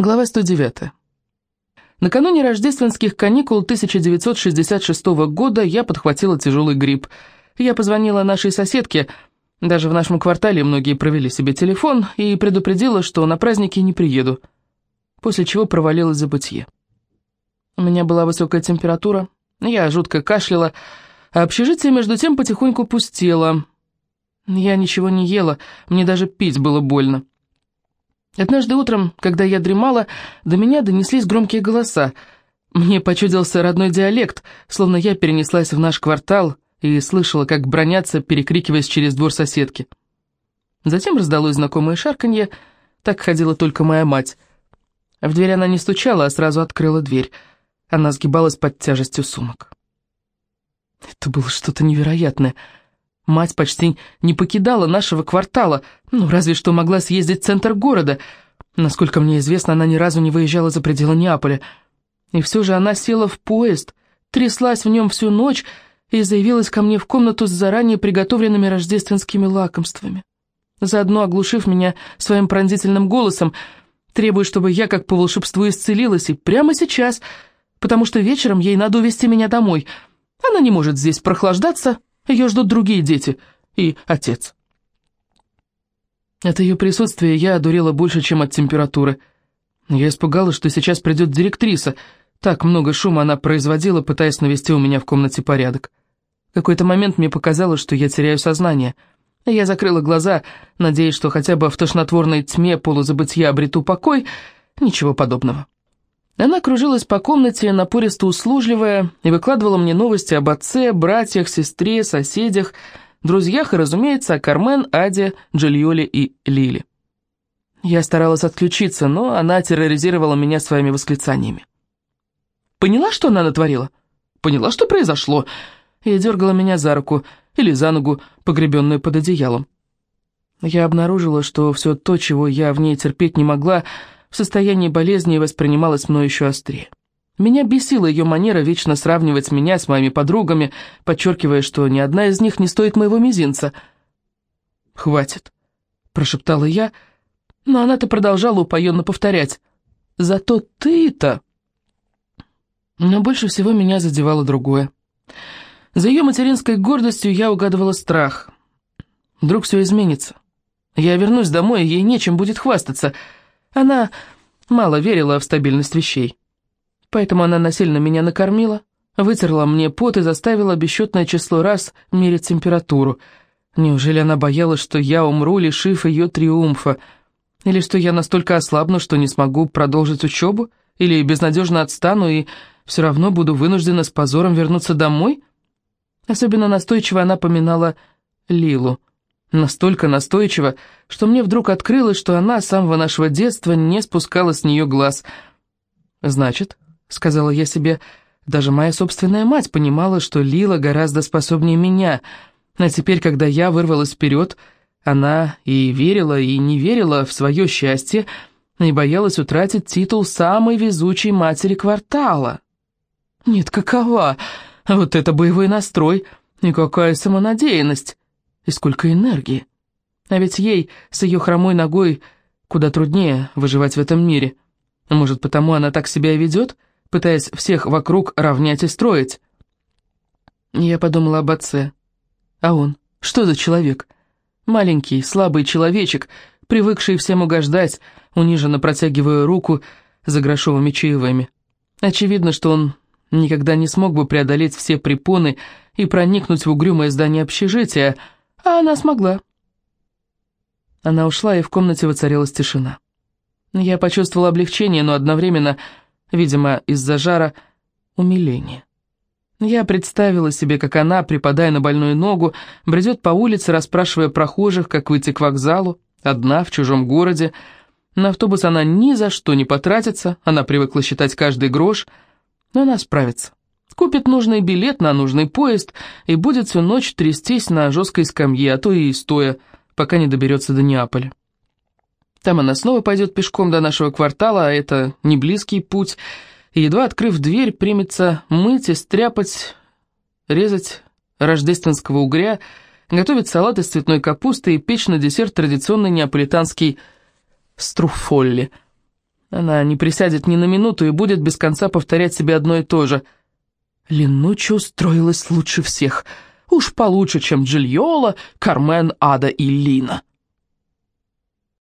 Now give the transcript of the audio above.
Глава 109. Накануне рождественских каникул 1966 года я подхватила тяжелый грипп. Я позвонила нашей соседке, даже в нашем квартале многие провели себе телефон, и предупредила, что на праздники не приеду, после чего провалилась забытье. У меня была высокая температура, я жутко кашляла, а общежитие между тем потихоньку пустело. Я ничего не ела, мне даже пить было больно. Однажды утром, когда я дремала, до меня донеслись громкие голоса. Мне почудился родной диалект, словно я перенеслась в наш квартал и слышала, как бронятся, перекрикиваясь через двор соседки. Затем раздалось знакомое шарканье, так ходила только моя мать. В дверь она не стучала, а сразу открыла дверь. Она сгибалась под тяжестью сумок. Это было что-то невероятное — Мать почти не покидала нашего квартала, ну, разве что могла съездить в центр города. Насколько мне известно, она ни разу не выезжала за пределы Неаполя. И все же она села в поезд, тряслась в нем всю ночь и заявилась ко мне в комнату с заранее приготовленными рождественскими лакомствами. Заодно оглушив меня своим пронзительным голосом, требуя, чтобы я как по волшебству исцелилась, и прямо сейчас, потому что вечером ей надо увезти меня домой. Она не может здесь прохлаждаться, ее ждут другие дети и отец. От ее присутствия я одурела больше, чем от температуры. Я испугалась, что сейчас придет директриса. Так много шума она производила, пытаясь навести у меня в комнате порядок. В какой-то момент мне показалось, что я теряю сознание. Я закрыла глаза, надеясь, что хотя бы в тошнотворной тьме полузабытия обрету покой. Ничего подобного. Она кружилась по комнате, напористо услужливая, и выкладывала мне новости об отце, братьях, сестре, соседях, друзьях и, разумеется, о Кармен, Аде, Джильоле и Лиле. Я старалась отключиться, но она терроризировала меня своими восклицаниями. «Поняла, что она натворила? Поняла, что произошло?» И дергала меня за руку или за ногу, погребенную под одеялом. Я обнаружила, что все то, чего я в ней терпеть не могла, в состоянии болезни воспринималась мной еще острее. Меня бесила ее манера вечно сравнивать меня с моими подругами, подчеркивая, что ни одна из них не стоит моего мизинца. «Хватит», — прошептала я, но она-то продолжала упоенно повторять. «Зато ты-то...» Но больше всего меня задевало другое. За ее материнской гордостью я угадывала страх. Вдруг все изменится. Я вернусь домой, и ей нечем будет хвастаться — она мало верила в стабильность вещей. Поэтому она насильно меня накормила, вытерла мне пот и заставила бесчетное число раз мерить температуру. Неужели она боялась, что я умру, лишив ее триумфа? Или что я настолько ослабну, что не смогу продолжить учебу? Или безнадежно отстану и все равно буду вынуждена с позором вернуться домой? Особенно настойчиво она поминала Лилу. Настолько настойчиво, что мне вдруг открылось, что она с самого нашего детства не спускала с нее глаз. «Значит», — сказала я себе, — «даже моя собственная мать понимала, что Лила гораздо способнее меня, а теперь, когда я вырвалась вперед, она и верила, и не верила в свое счастье, и боялась утратить титул самой везучей матери квартала». «Нет, какова? Вот это боевой настрой, и какая самонадеянность!» И сколько энергии. А ведь ей с ее хромой ногой куда труднее выживать в этом мире. Может, потому она так себя и ведет, пытаясь всех вокруг равнять и строить? Я подумала об отце. А он? Что за человек? Маленький, слабый человечек, привыкший всем угождать, униженно протягивая руку за грошовыми чаевыми. Очевидно, что он никогда не смог бы преодолеть все препоны и проникнуть в угрюмое здание общежития, а она смогла. Она ушла, и в комнате воцарилась тишина. Я почувствовала облегчение, но одновременно, видимо, из-за жара, умиление. Я представила себе, как она, припадая на больную ногу, бредет по улице, расспрашивая прохожих, как выйти к вокзалу, одна, в чужом городе. На автобус она ни за что не потратится, она привыкла считать каждый грош, но она справится купит нужный билет на нужный поезд и будет всю ночь трястись на жесткой скамье, а то и стоя, пока не доберется до Неаполя. Там она снова пойдет пешком до нашего квартала, а это не близкий путь, и, едва открыв дверь, примется мыть и стряпать, резать рождественского угря, готовить салат из цветной капусты и печь на десерт традиционный неаполитанский струфолли. Она не присядет ни на минуту и будет без конца повторять себе одно и то же. Ленучи устроилась лучше всех. Уж получше, чем Джильола, Кармен, Ада и Лина.